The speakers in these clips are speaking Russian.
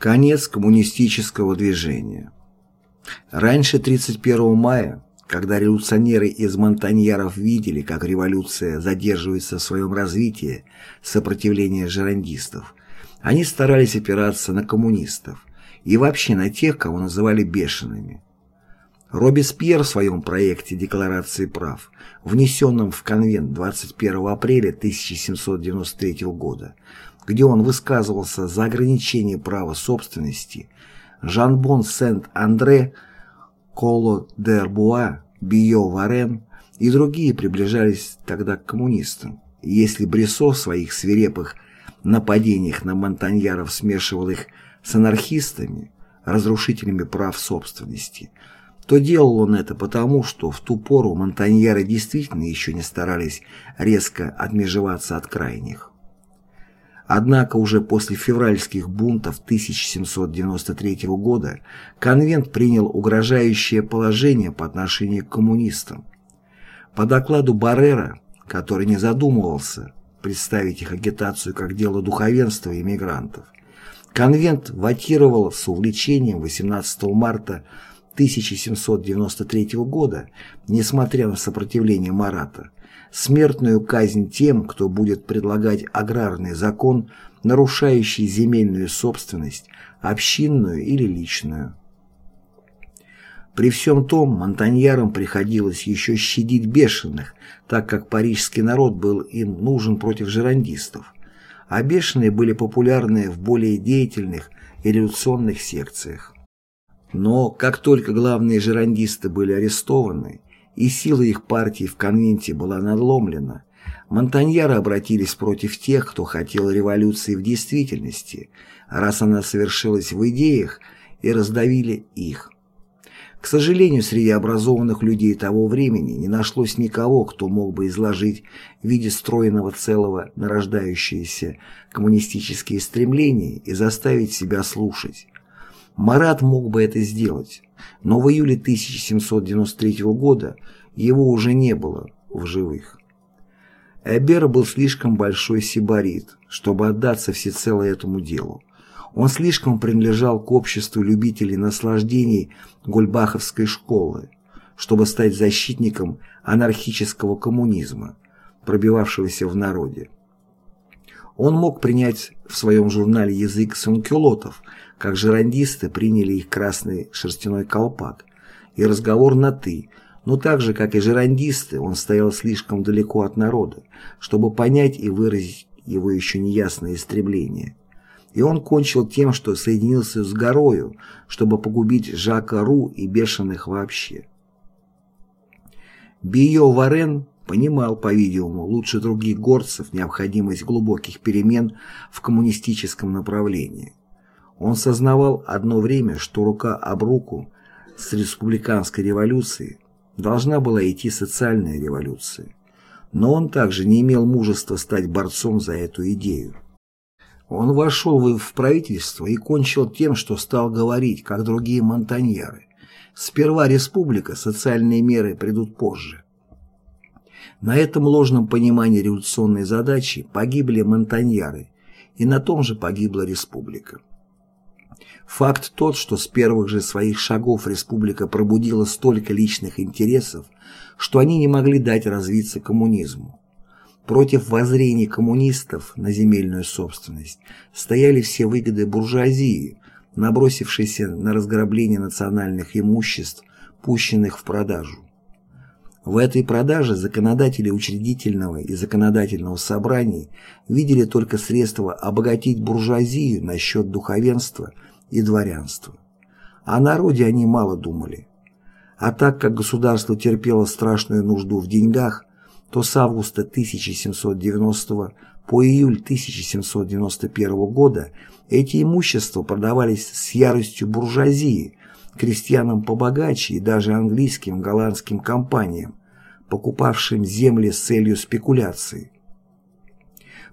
Конец коммунистического движения. Раньше 31 мая, когда революционеры из монтаньяров видели, как революция задерживается в своем развитии сопротивления жерандистов, они старались опираться на коммунистов и вообще на тех, кого называли бешеными. Робеспьер в своем проекте Декларации прав, внесенном в конвент 21 апреля 1793 года, где он высказывался за ограничение права собственности, Жан-Бон Сент-Андре, Коло д'Ербуа, Био Варен и другие приближались тогда к коммунистам. если Бресо в своих свирепых нападениях на монтаньяров смешивал их с анархистами, разрушителями прав собственности, то делал он это потому, что в ту пору монтаньяры действительно еще не старались резко отмежеваться от крайних. Однако уже после февральских бунтов 1793 года конвент принял угрожающее положение по отношению к коммунистам. По докладу Баррера, который не задумывался представить их агитацию как дело духовенства и мигрантов, конвент ватировал с увлечением 18 марта 1793 года, несмотря на сопротивление Марата, смертную казнь тем, кто будет предлагать аграрный закон, нарушающий земельную собственность, общинную или личную. При всем том, монтаньярам приходилось еще щадить бешеных, так как парижский народ был им нужен против жерандистов, а бешеные были популярны в более деятельных и революционных секциях. Но как только главные жерандисты были арестованы, и сила их партии в конвенте была надломлена, монтаньяры обратились против тех, кто хотел революции в действительности, раз она совершилась в идеях, и раздавили их. К сожалению, среди образованных людей того времени не нашлось никого, кто мог бы изложить в виде стройного целого нарождающиеся коммунистические стремления и заставить себя слушать. Марат мог бы это сделать, но в июле 1793 года его уже не было в живых. Эбер был слишком большой сибарит, чтобы отдаться всецело этому делу. Он слишком принадлежал к обществу любителей наслаждений Гульбаховской школы, чтобы стать защитником анархического коммунизма, пробивавшегося в народе. Он мог принять в своем журнале язык санкюлотов, как жерандисты приняли их красный шерстяной колпак, и разговор на «ты», но так же, как и жерандисты, он стоял слишком далеко от народа, чтобы понять и выразить его еще неясное истребление. И он кончил тем, что соединился с горою, чтобы погубить Жака Ру и бешеных вообще. Био Варен понимал, по-видимому, лучше других горцев необходимость глубоких перемен в коммунистическом направлении. Он сознавал одно время, что рука об руку с республиканской революцией должна была идти социальная революция. Но он также не имел мужества стать борцом за эту идею. Он вошел в правительство и кончил тем, что стал говорить, как другие монтаньеры. Сперва республика, социальные меры придут позже. На этом ложном понимании революционной задачи погибли монтаньяры, и на том же погибла республика. Факт тот, что с первых же своих шагов республика пробудила столько личных интересов, что они не могли дать развиться коммунизму. Против воззрений коммунистов на земельную собственность стояли все выгоды буржуазии, набросившейся на разграбление национальных имуществ, пущенных в продажу. В этой продаже законодатели учредительного и законодательного собраний видели только средства обогатить буржуазию на счет духовенства и дворянства. О народе они мало думали. А так как государство терпело страшную нужду в деньгах, то с августа 1790 по июль 1791 года эти имущества продавались с яростью буржуазии, крестьянам побогаче и даже английским голландским компаниям, покупавшим земли с целью спекуляции.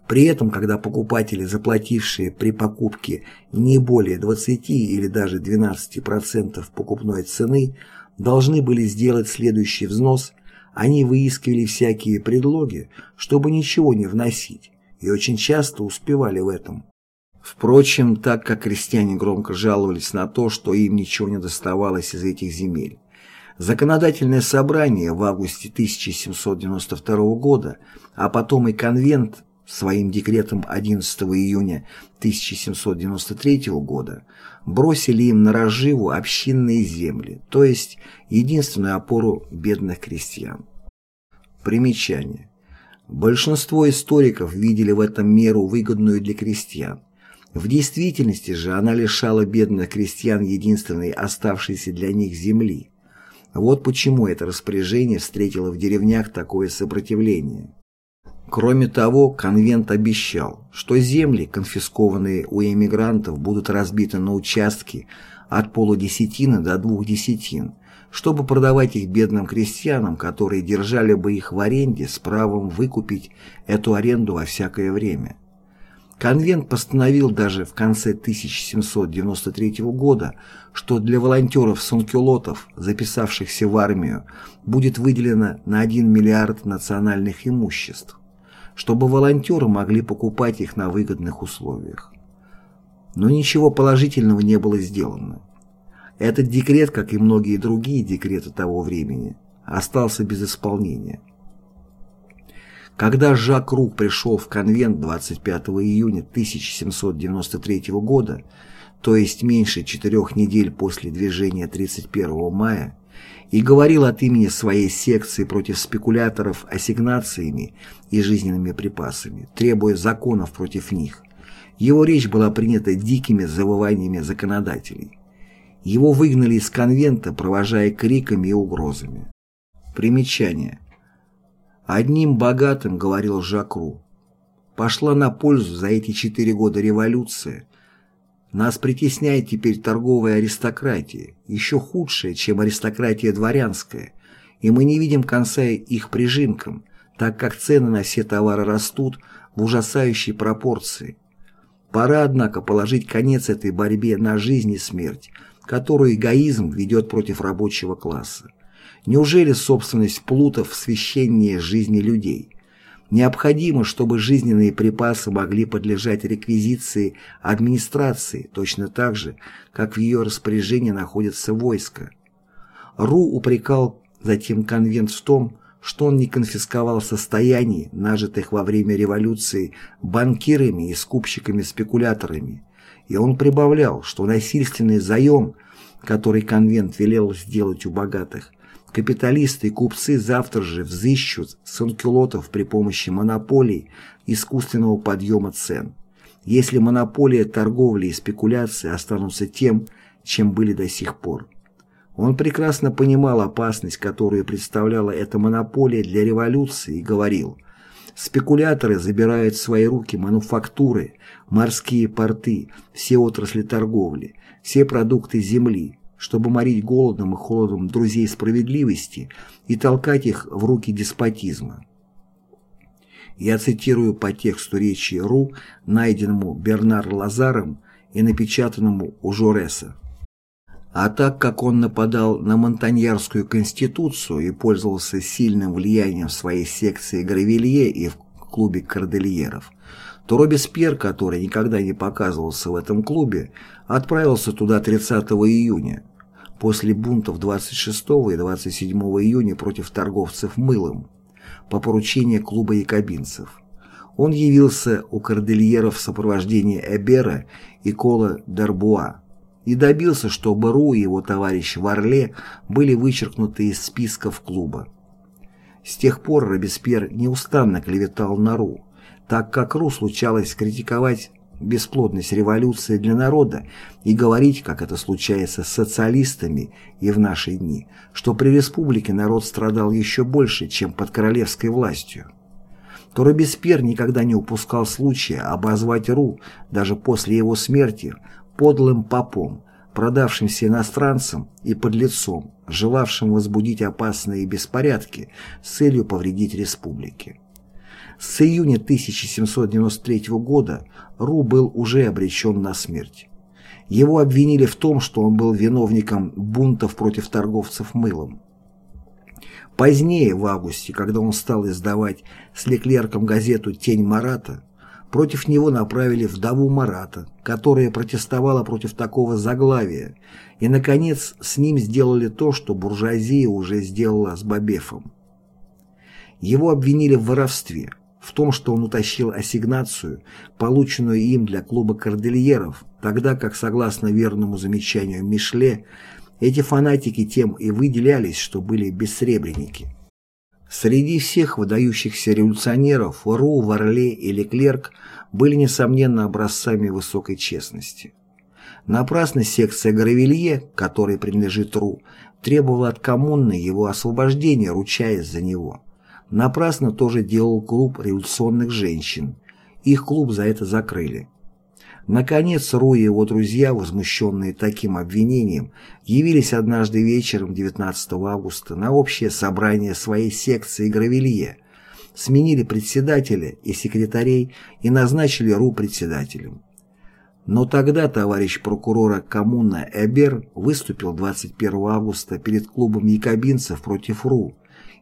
При этом, когда покупатели, заплатившие при покупке не более 20 или даже 12% покупной цены, должны были сделать следующий взнос, они выискивали всякие предлоги, чтобы ничего не вносить, и очень часто успевали в этом. Впрочем, так как крестьяне громко жаловались на то, что им ничего не доставалось из этих земель, Законодательное собрание в августе 1792 года, а потом и конвент своим декретом 11 июня 1793 года бросили им на разживу общинные земли, то есть единственную опору бедных крестьян. Примечание. Большинство историков видели в этом меру выгодную для крестьян. В действительности же она лишала бедных крестьян единственной оставшейся для них земли. Вот почему это распоряжение встретило в деревнях такое сопротивление. Кроме того, конвент обещал, что земли, конфискованные у эмигрантов, будут разбиты на участки от полудесятины до двух десятин, чтобы продавать их бедным крестьянам, которые держали бы их в аренде с правом выкупить эту аренду во всякое время. Конвент постановил даже в конце 1793 года, что для волонтеров-санкюлотов, записавшихся в армию, будет выделено на 1 миллиард национальных имуществ, чтобы волонтеры могли покупать их на выгодных условиях. Но ничего положительного не было сделано. Этот декрет, как и многие другие декреты того времени, остался без исполнения. Когда Жак Рук пришел в конвент 25 июня 1793 года, то есть меньше четырех недель после движения 31 мая, и говорил от имени своей секции против спекуляторов ассигнациями и жизненными припасами, требуя законов против них. Его речь была принята дикими завываниями законодателей. Его выгнали из конвента, провожая криками и угрозами. Примечание. Одним богатым, говорил Жакру, пошла на пользу за эти четыре года революция. Нас притесняет теперь торговая аристократия, еще худшая, чем аристократия дворянская, и мы не видим конца их прижимкам, так как цены на все товары растут в ужасающей пропорции. Пора, однако, положить конец этой борьбе на жизнь и смерть, которую эгоизм ведет против рабочего класса. Неужели собственность плутов священнее жизни людей? Необходимо, чтобы жизненные припасы могли подлежать реквизиции администрации, точно так же, как в ее распоряжении находится войско. Ру упрекал затем конвент в том, что он не конфисковал состояний, нажитых во время революции банкирами и скупщиками-спекуляторами, и он прибавлял, что насильственный заем, который конвент велел сделать у богатых, Капиталисты и купцы завтра же взыщут с при помощи монополий искусственного подъема цен, если монополия торговли и спекуляции останутся тем, чем были до сих пор. Он прекрасно понимал опасность, которую представляла эта монополия для революции и говорил «Спекуляторы забирают в свои руки мануфактуры, морские порты, все отрасли торговли, все продукты земли, чтобы морить голодом и холодом друзей справедливости и толкать их в руки деспотизма. Я цитирую по тексту речи Ру, найденному Бернар Лазаром и напечатанному у Жореса. А так как он нападал на Монтаньярскую конституцию и пользовался сильным влиянием в своей секции Гравелье и в клубе Кордельеров, то Робеспьер, который никогда не показывался в этом клубе, отправился туда 30 июня, после бунтов 26 и 27 июня против торговцев мылом, по поручению клуба якобинцев. Он явился у кордильеров в сопровождении Эбера и Кола Дарбуа и добился, чтобы Ру и его товарищ Варле были вычеркнуты из списков клуба. С тех пор Робеспьер неустанно клеветал на Ру, так как Ру случалось критиковать бесплодность революции для народа и говорить, как это случается с социалистами и в наши дни, что при республике народ страдал еще больше, чем под королевской властью, то Робеспьер никогда не упускал случая обозвать Ру даже после его смерти подлым попом, продавшимся иностранцам и подлецом, желавшим возбудить опасные беспорядки с целью повредить республике. С июня 1793 года Ру был уже обречен на смерть. Его обвинили в том, что он был виновником бунтов против торговцев мылом. Позднее, в августе, когда он стал издавать с Леклерком газету «Тень Марата», Против него направили вдову Марата, которая протестовала против такого заглавия, и, наконец, с ним сделали то, что буржуазия уже сделала с Бабефом. Его обвинили в воровстве, в том, что он утащил ассигнацию, полученную им для клуба кордильеров, тогда как, согласно верному замечанию Мишле, эти фанатики тем и выделялись, что были бессребреники. Среди всех выдающихся революционеров Ру, Варле и Леклерк были, несомненно, образцами высокой честности. Напрасно секция Гравелье, которой принадлежит Ру, требовала от коммуны его освобождения, ручаясь за него. Напрасно тоже делал клуб революционных женщин. Их клуб за это закрыли. Наконец, Ру и его друзья, возмущенные таким обвинением, явились однажды вечером 19 августа на общее собрание своей секции Гравелье, сменили председателя и секретарей и назначили Ру председателем. Но тогда товарищ прокурора коммуна Эбер выступил 21 августа перед клубом якобинцев против РУ,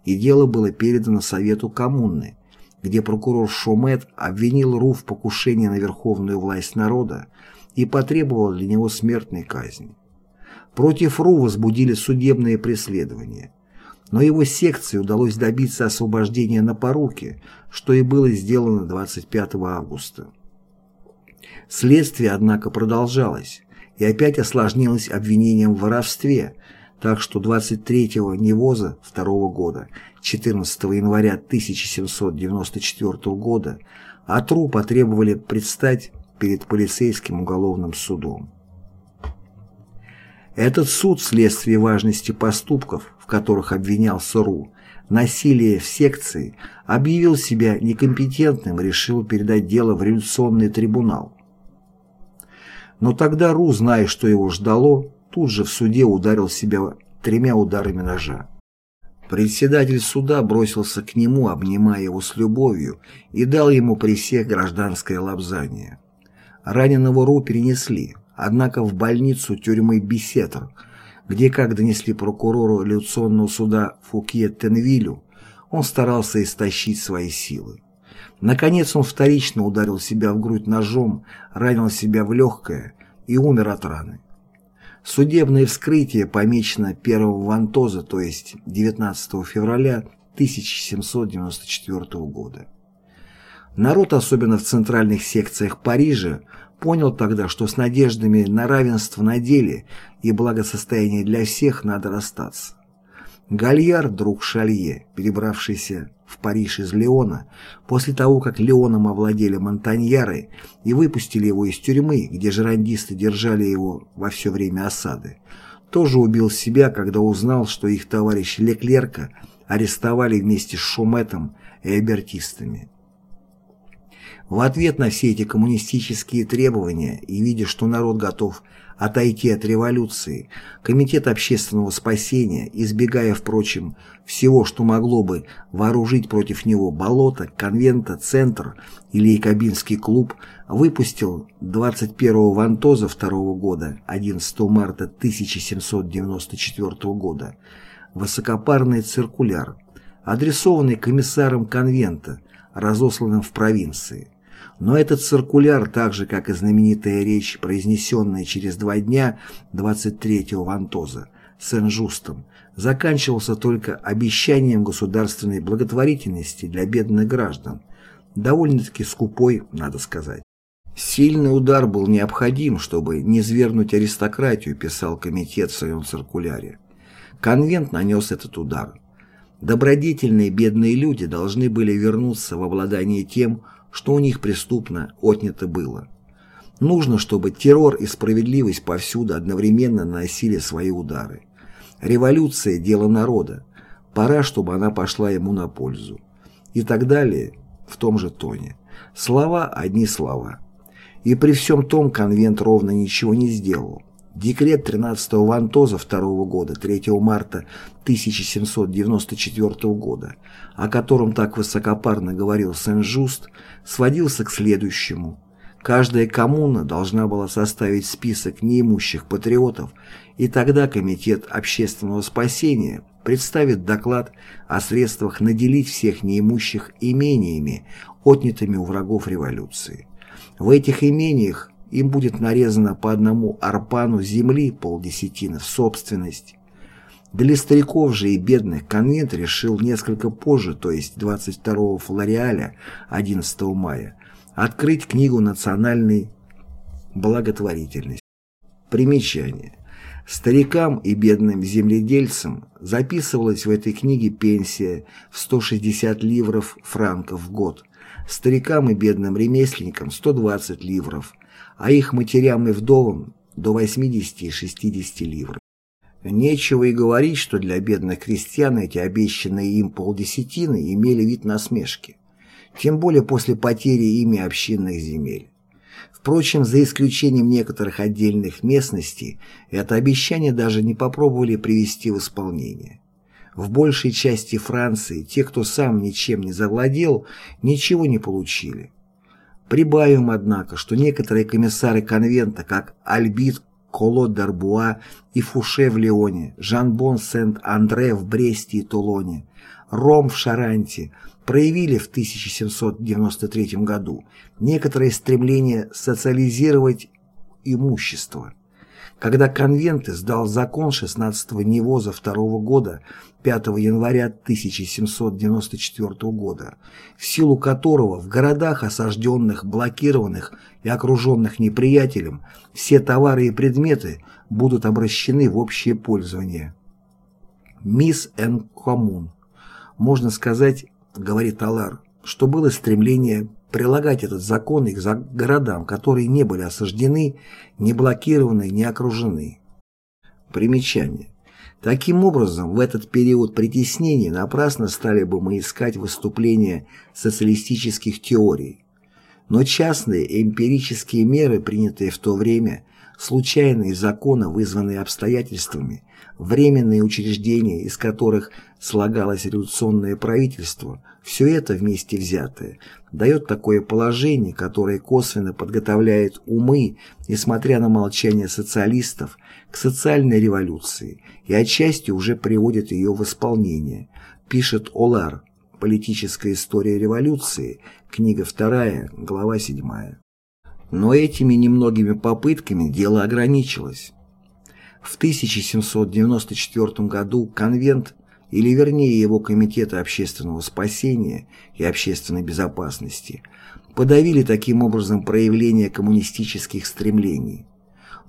и дело было передано Совету коммуны, где прокурор Шумет обвинил РУ в покушении на верховную власть народа и потребовал для него смертной казни. Против РУ возбудили судебные преследования, но его секции удалось добиться освобождения на поруки, что и было сделано 25 августа. Следствие, однако, продолжалось и опять осложнилось обвинением в воровстве, так что 23-го Невоза 2 года, 14 января 1794 года Атру потребовали предстать перед полицейским уголовным судом. Этот суд вследствие важности поступков, в которых обвинялся Ру, насилие в секции, объявил себя некомпетентным и решил передать дело в революционный трибунал. Но тогда Ру, зная, что его ждало, тут же в суде ударил себя тремя ударами ножа. Председатель суда бросился к нему, обнимая его с любовью, и дал ему при всех гражданское лапзание. Раненого Ру перенесли, однако в больницу тюрьмы Бесетр, где, как донесли прокурору революционного суда Фукье Тенвилю, он старался истощить свои силы. Наконец он вторично ударил себя в грудь ножом, ранил себя в легкое и умер от раны. Судебное вскрытие помечено 1 Вантоза, то есть 19 февраля 1794 года. Народ, особенно в центральных секциях Парижа, понял тогда, что с надеждами на равенство на деле и благосостояние для всех надо расстаться. Гальяр, друг Шалье, перебравшийся в Париж из Леона, после того, как Леоном овладели монтаньяры и выпустили его из тюрьмы, где жерандисты держали его во все время осады, тоже убил себя, когда узнал, что их товарищ Леклерка арестовали вместе с Шуметом и абертистами. В ответ на все эти коммунистические требования и видя, что народ готов отойти от революции, Комитет общественного спасения, избегая, впрочем, всего, что могло бы вооружить против него болото, конвента, центр или якобинский клуб, выпустил 21 Вантоза 2 года, 11 марта 1794 года, высокопарный циркуляр, адресованный комиссаром конвента, разосланным в провинции. Но этот циркуляр, так же как и знаменитая речь, произнесенная через два дня 23-го Вантоза, Сен-Жустом, заканчивался только обещанием государственной благотворительности для бедных граждан, довольно-таки скупой, надо сказать. Сильный удар был необходим, чтобы не свергнуть аристократию, писал комитет в своем циркуляре. Конвент нанес этот удар. Добродетельные бедные люди должны были вернуться в обладание тем, что у них преступно отнято было. Нужно, чтобы террор и справедливость повсюду одновременно наносили свои удары. Революция – дело народа. Пора, чтобы она пошла ему на пользу. И так далее в том же тоне. Слова – одни слова. И при всем том конвент ровно ничего не сделал. Декрет 13-го Вантоза 2 года, 3 марта 1794 года, о котором так высокопарно говорил Сен-Жуст, сводился к следующему. Каждая коммуна должна была составить список неимущих патриотов, и тогда Комитет общественного спасения представит доклад о средствах наделить всех неимущих имениями отнятыми у врагов революции. В этих имениях им будет нарезано по одному арпану земли полдесятины в собственность. Для стариков же и бедных конвент решил несколько позже, то есть 22 флориаля 11 мая, открыть книгу национальной благотворительности. Примечание. Старикам и бедным земледельцам записывалась в этой книге пенсия в 160 ливров франков в год, старикам и бедным ремесленникам 120 ливров, а их матерям и вдовам до 80 и 60 ливров. Нечего и говорить, что для бедных крестьян эти обещанные им полдесятины имели вид насмешки, тем более после потери ими общинных земель. Впрочем, за исключением некоторых отдельных местностей, это обещание даже не попробовали привести в исполнение. В большей части Франции те, кто сам ничем не завладел, ничего не получили. Прибавим, однако, что некоторые комиссары конвента, как Альбит Коло Дарбуа и Фуше в Лионе, Жан-Бон Сент-Андре в Бресте и Тулоне, Ром в Шаранте, проявили в 1793 году некоторое стремление социализировать имущество. Когда конвент издал закон 16-го Невоза 2 -го года 5 января 1794 года, в силу которого в городах, осажденных, блокированных и окруженных неприятелем, все товары и предметы будут обращены в общее пользование. Мисс эн коммун. Можно сказать, говорит Алар, что было стремление прилагать этот закон к городам, которые не были осаждены, не блокированы, не окружены. Примечание. Таким образом, в этот период притеснений напрасно стали бы мы искать выступления социалистических теорий. Но частные эмпирические меры, принятые в то время, случайные законы, вызванные обстоятельствами, временные учреждения, из которых слагалось революционное правительство, все это вместе взятое дает такое положение, которое косвенно подготовляет умы, несмотря на молчание социалистов, к социальной революции и отчасти уже приводит ее в исполнение, пишет Олар «Политическая история революции», книга 2, глава 7. Но этими немногими попытками дело ограничилось. В 1794 году конвент, или вернее его Комитета общественного спасения и общественной безопасности, подавили таким образом проявление коммунистических стремлений.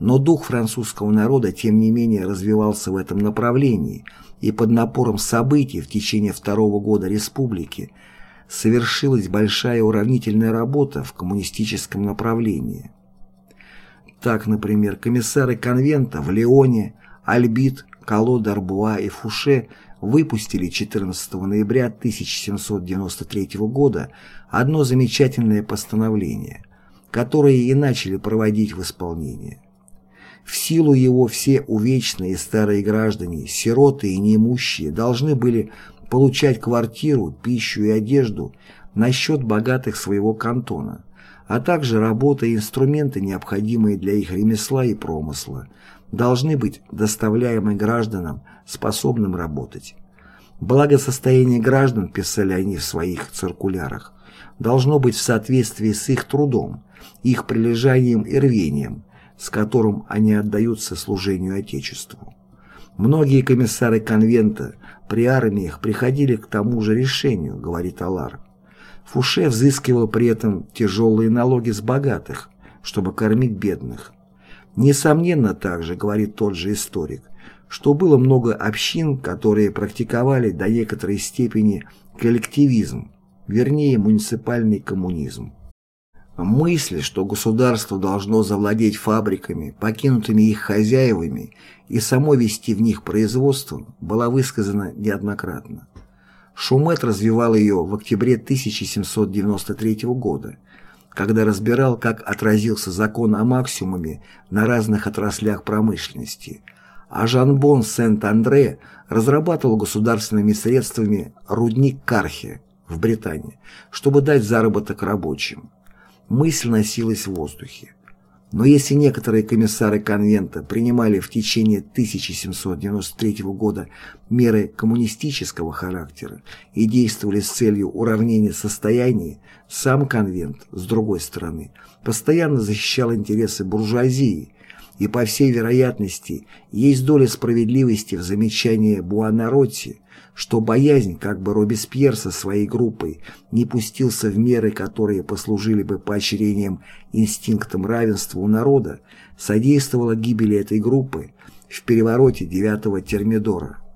Но дух французского народа тем не менее развивался в этом направлении, и под напором событий в течение второго года республики совершилась большая уравнительная работа в коммунистическом направлении. Так, например, комиссары конвента в Леоне, Альбит, Кало Дарбуа и Фуше выпустили 14 ноября 1793 года одно замечательное постановление, которое и начали проводить в исполнение. В силу его все увечные старые граждане, сироты и неимущие должны были получать квартиру, пищу и одежду на счет богатых своего кантона, а также работа и инструменты, необходимые для их ремесла и промысла, должны быть доставляемы гражданам, способным работать. Благосостояние граждан, писали они в своих циркулярах, должно быть в соответствии с их трудом, их прилежанием и рвением, с которым они отдаются служению Отечеству. Многие комиссары конвента при армиях приходили к тому же решению, говорит Алар. Фуше взыскивал при этом тяжелые налоги с богатых, чтобы кормить бедных. Несомненно также, говорит тот же историк, что было много общин, которые практиковали до некоторой степени коллективизм, вернее муниципальный коммунизм. Мысль, что государство должно завладеть фабриками, покинутыми их хозяевами, и само вести в них производство, была высказана неоднократно. Шумет развивал ее в октябре 1793 года, когда разбирал, как отразился закон о максимуме на разных отраслях промышленности, а Жан-Бон Сент-Андре разрабатывал государственными средствами рудник Кархе в Британии, чтобы дать заработок рабочим. Мысль носилась в воздухе. Но если некоторые комиссары конвента принимали в течение 1793 года меры коммунистического характера и действовали с целью уравнения состояний, сам конвент, с другой стороны, постоянно защищал интересы буржуазии, и, по всей вероятности, есть доля справедливости в замечании Буонаротти, что боязнь, как бы Робеспьер со своей группой не пустился в меры, которые послужили бы поощрением инстинктам равенства у народа, содействовала гибели этой группы в перевороте 9 Термидора.